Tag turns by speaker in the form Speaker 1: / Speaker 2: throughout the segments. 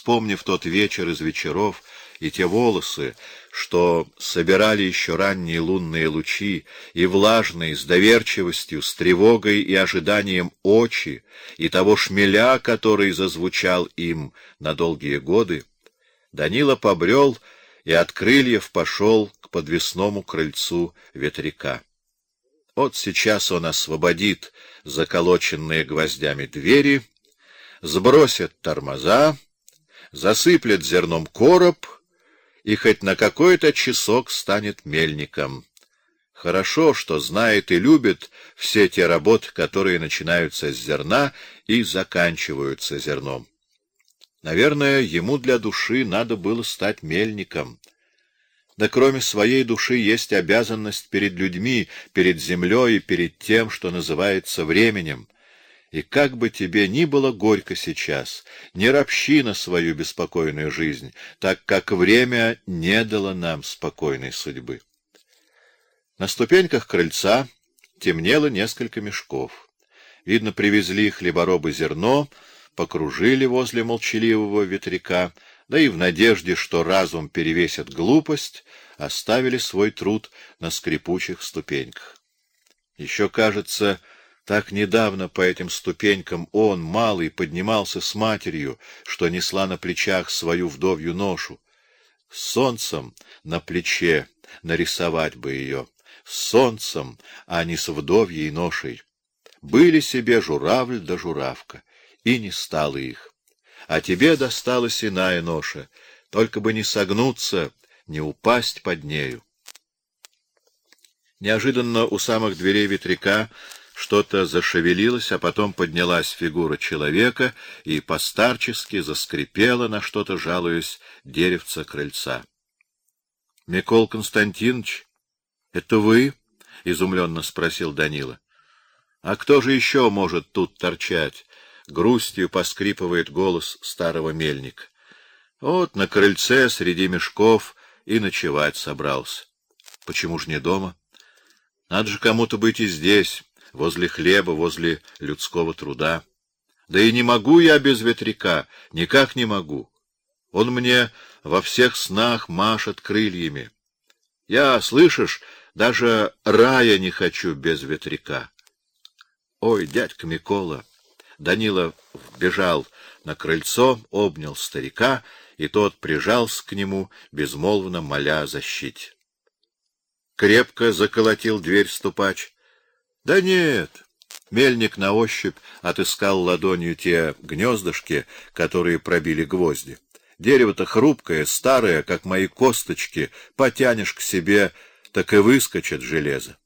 Speaker 1: вспомнив тот вечер из вечеров и те волосы, что собирали еще ранние лунные лучи, и влажные, с доверчивостью, с тревогой и ожиданием очи, и того шмеля, который зазвучал им на долгие годы, Данила побрел и от крыльев пошел к подвесному крыльцу ветряка. Вот сейчас он освободит заколоченные гвоздями двери, сбросит тормоза, засыплет зерном короб и хоть на какой-то часок станет мельником. Хорошо, что знает и любит все те работы, которые начинаются с зерна и заканчиваются зерном. Наверное, ему для души надо было стать мельником. Да кроме своей души есть обязанность перед людьми, перед землей и перед тем, что называется временем. И как бы тебе ни было горько сейчас, не ропщи на свою беспокойную жизнь, так как время не дало нам спокойной судьбы. На ступеньках крыльца темнело несколько мешков. Видно, привезли хлеборобы зерно, покружили возле молчаливого ветряка, да и в надежде, что разум перевесит глупость, оставили свой труд на скрипучих ступеньках. Еще, кажется, так недавно по этим ступенькам он, малый, поднимался с матерью, что несла на плечах свою вдовью ношу. С солнцем на плече нарисовать бы ее, с солнцем, а не с вдовьей ношей. Были себе журавль да журавка, и не стало их. А тебе досталась иная ноша, только бы не согнуться, не упасть под нею. Неожиданно у самых дверей ветряка что-то зашевелилось, а потом поднялась фигура человека и постарчески заскрипела на что-то, жалуясь, деревца крыльца. — Микол Константинович, это вы? — изумленно спросил Данила. — А кто же еще может тут торчать? — грустью поскрипывает голос старого мельника. Вот на крыльце среди мешков и ночевать собрался. Почему ж не дома? Надо же кому-то быть и здесь возле хлеба, возле людского труда. Да и не могу я без ветряка, никак не могу. Он мне во всех снах машет крыльями. Я, слышишь, даже рая не хочу без ветряка. Ой, дядька Микола! Данила бежал на крыльцо, обнял старика, и тот прижался к нему, безмолвно моля о защите. Крепко заколотил дверь ступач. Да нет. Мельник на ощупь отыскал ладонью те гнездышки, которые пробили гвозди. Дерево-то хрупкое, старое, как мои косточки, потянешь к себе, так и выскочит железо.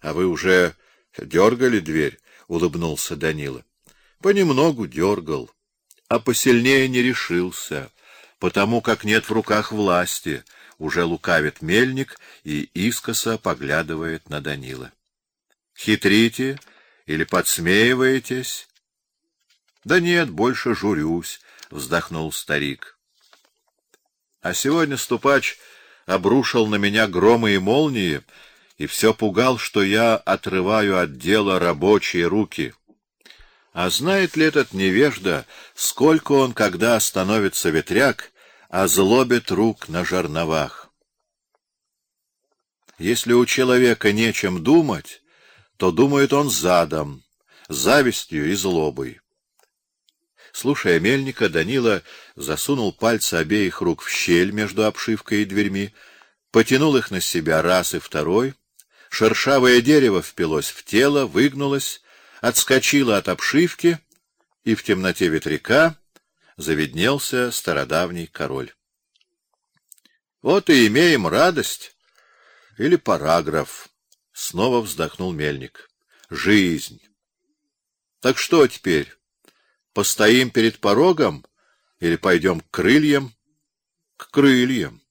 Speaker 1: А вы уже дергали дверь, улыбнулся Данила. Понемногу дергал, а посильнее не решился, потому как нет в руках власти. Уже лукавит мельник и искоса поглядывает на Данила. Хитрите или подсмеиваетесь? Да нет, больше журюсь, вздохнул старик. А сегодня ступач обрушил на меня громы и молнии и все пугал, что я отрываю от дела рабочие руки. А знает ли этот невежда, сколько он, когда остановится ветряк, озлобит рук на жерновах? Если у человека нечем думать, то думает он задом, завистью и злобой. Слушая мельника, Данила засунул пальцы обеих рук в щель между обшивкой и дверьми, потянул их на себя раз и второй. Шершавое дерево впилось в тело, выгнулось, отскочило от обшивки, и в темноте ветряка завиднелся стародавний король. Вот и имеем радость или параграф. Снова вздохнул мельник. Жизнь. Так что теперь? Постоим перед порогом или пойдем к крыльям? К крыльям.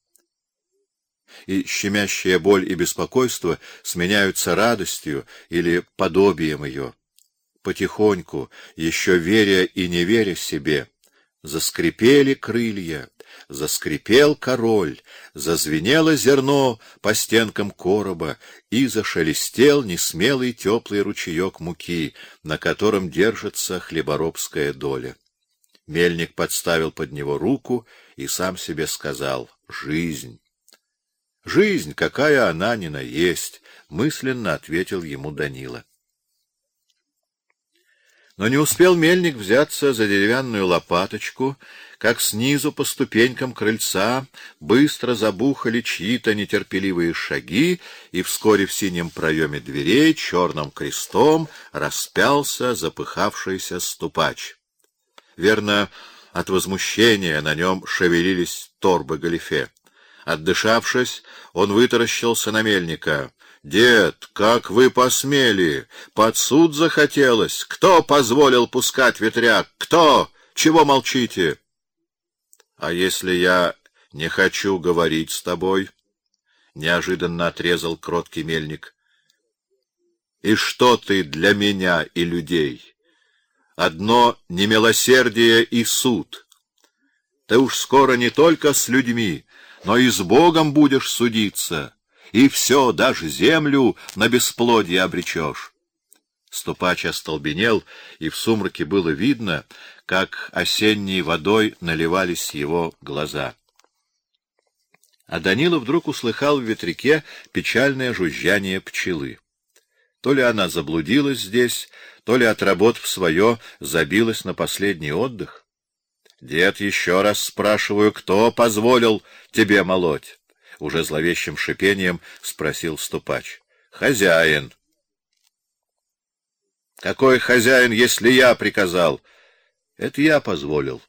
Speaker 1: И щемящая боль и беспокойство сменяются радостью или подобием ее. Потихоньку, еще веря и не веря себе, заскрипели крылья, заскрипел король, зазвенело зерно по стенкам короба и зашелестел несмелый теплый ручеек муки, на котором держится хлеборобская доля. Мельник подставил под него руку и сам себе сказал: "Жизнь. Жизнь, какая она ни на есть", мысленно ответил ему Данила. Но не успел мельник взяться за деревянную лопаточку, как снизу по ступенькам крыльца быстро забухали чьи-то нетерпеливые шаги, и вскоре в синем проеме дверей черным крестом распялся запыхавшийся ступач. Верно, от возмущения на нем шевелились торбы галифе. Отдышавшись, он вытаращился на мельника. Дед, как вы посмели? Под суд захотелось. Кто позволил пускать ветряк? Кто? Чего молчите? А если я не хочу говорить с тобой? Неожиданно отрезал кроткий мельник. И что ты для меня и людей? Одно немилосердие и суд. Ты уж скоро не только с людьми, но и с Богом будешь судиться и все, даже землю на бесплодие обречешь. Ступач остолбенел, и в сумраке было видно, как осенней водой наливались его глаза. А Данила вдруг услыхал в ветряке печальное жужжание пчелы. То ли она заблудилась здесь, то ли, отработав свое, забилась на последний отдых. Дед, еще раз спрашиваю, кто позволил тебе молоть? Уже зловещим шипением спросил ступач. Хозяин. Какой хозяин, если я приказал? Это я позволил.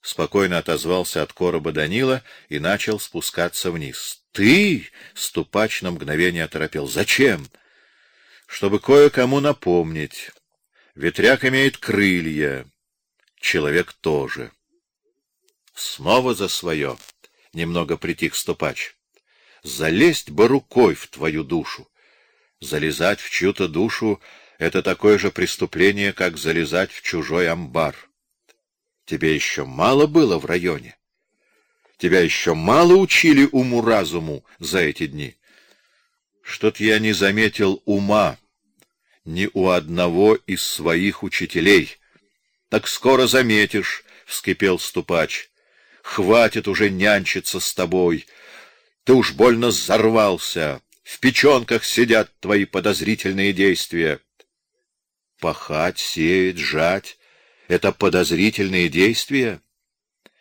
Speaker 1: Спокойно отозвался от короба Данила и начал спускаться вниз. Ты, ступач на мгновение оторопел. Зачем? Чтобы кое-кому напомнить. Ветряк имеет крылья, человек тоже. Снова за свое. Немного притих ступач. Залезть бы рукой в твою душу. Залезать в чью-то душу — это такое же преступление, как залезать в чужой амбар. Тебе еще мало было в районе. Тебя еще мало учили уму-разуму за эти дни. Что-то я не заметил ума ни у одного из своих учителей. Так скоро заметишь, — вскипел ступач. Хватит уже нянчиться с тобой. Ты уж больно взорвался. В печенках сидят твои подозрительные действия. Пахать, сеять, жать — это подозрительные действия?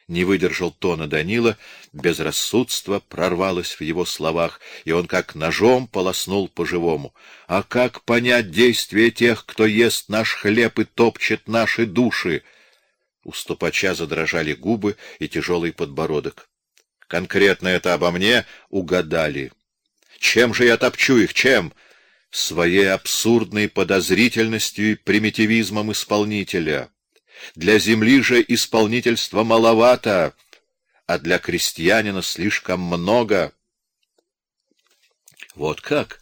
Speaker 1: Не выдержал тона Данила, безрассудство прорвалось в его словах, и он как ножом полоснул по-живому. А как понять действия тех, кто ест наш хлеб и топчет наши души? У ступача задрожали губы и тяжелый подбородок конкретно это обо мне, угадали. Чем же я топчу их, чем? Своей абсурдной подозрительностью и примитивизмом исполнителя. Для земли же исполнительства маловато, а для крестьянина слишком много. Вот как?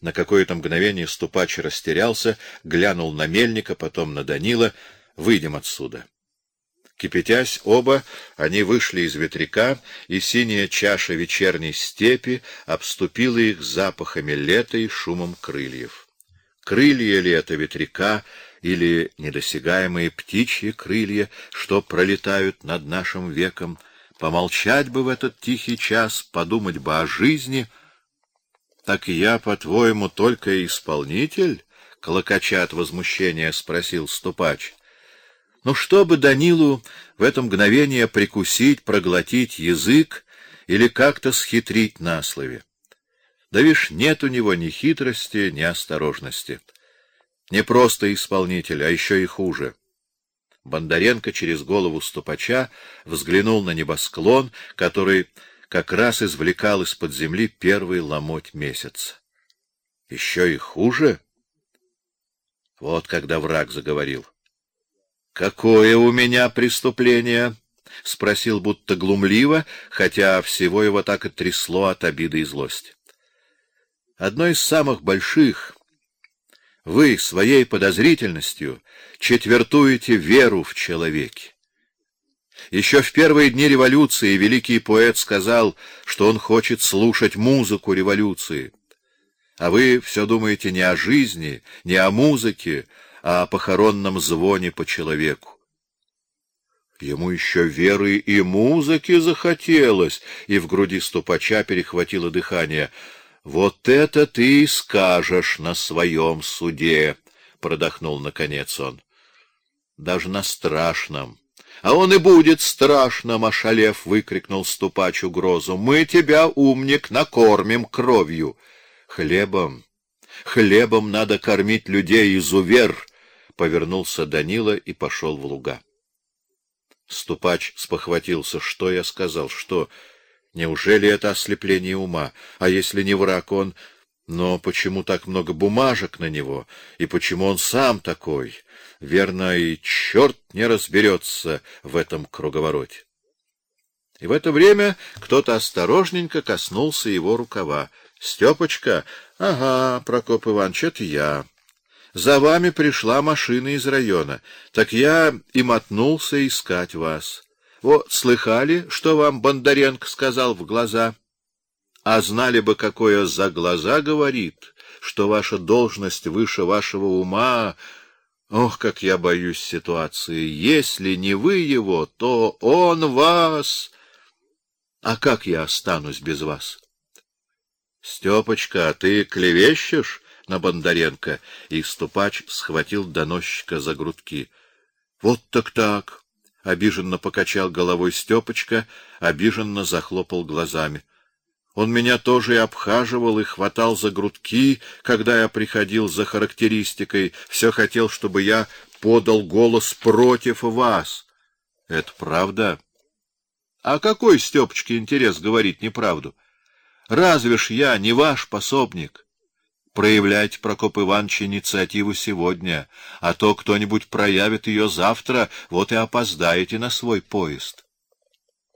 Speaker 1: На какое-то мгновение ступач растерялся, глянул на мельника, потом на Данила. Выйдем отсюда. Кипятясь оба, они вышли из ветряка, и синяя чаша вечерней степи обступила их запахами лета и шумом крыльев. Крылья ли это ветряка или недосягаемые птичьи крылья, что пролетают над нашим веком? Помолчать бы в этот тихий час, подумать бы о жизни. Так я, по-твоему, только исполнитель? Клокоча от возмущения спросил ступач. Но чтобы Данилу в это мгновение прикусить, проглотить язык или как-то схитрить на слове. Да вишь, нет у него ни хитрости, ни осторожности. Не просто исполнитель, а еще и хуже. Бондаренко через голову ступача взглянул на небосклон, который как раз извлекал из-под земли первый ломоть месяца. Еще и хуже? Вот когда враг заговорил. Какое у меня преступление? спросил будто глумливо, хотя всего его так и трясло от обиды и злости. Одно из самых больших. Вы своей подозрительностью четвертуете веру в человеке. Еще в первые дни революции великий поэт сказал, что он хочет слушать музыку революции. А вы все думаете не о жизни, не о музыке, о похоронном звоне по человеку. Ему еще веры и музыки захотелось, и в груди ступача перехватило дыхание. Вот это ты и скажешь на своем суде, продохнул наконец он. Даже на страшном. А он и будет страшным, ошалев, выкрикнул ступач угрозу. Мы тебя, умник, накормим кровью, хлебом. Хлебом надо кормить людей, изувер. Повернулся Данила и пошел в луга. Ступач спохватился. Что я сказал? Что? Неужели это ослепление ума? А если не враг он? Но почему так много бумажек на него? И почему он сам такой? Верно, и черт не разберется в этом круговороте. И в это время кто-то осторожненько коснулся его рукава. Стёпочка, ага, Прокоп Иванович, это я. За вами пришла машина из района, так я и мотнулся искать вас. Вот слыхали, что вам Бондаренко сказал в глаза? А знали бы, какое за глаза говорит, что ваша должность выше вашего ума. Ох, как я боюсь ситуации. Если не вы его, то он вас. А как я останусь без вас? Стёпочка, ты клевещешь? На Бондаренко, и ступач схватил доносчика за грудки. Вот так так, обиженно покачал головой Стёпочка, обиженно захлопал глазами. Он меня тоже и обхаживал и хватал за грудки, когда я приходил за характеристикой, все хотел, чтобы я подал голос против вас. Это правда? А какой Стёпочке интерес говорить неправду? Разве ж я не ваш пособник? Проявлять, Прокоп Иванович, инициативу сегодня, а то кто-нибудь проявит ее завтра, вот и опоздаете на свой поезд.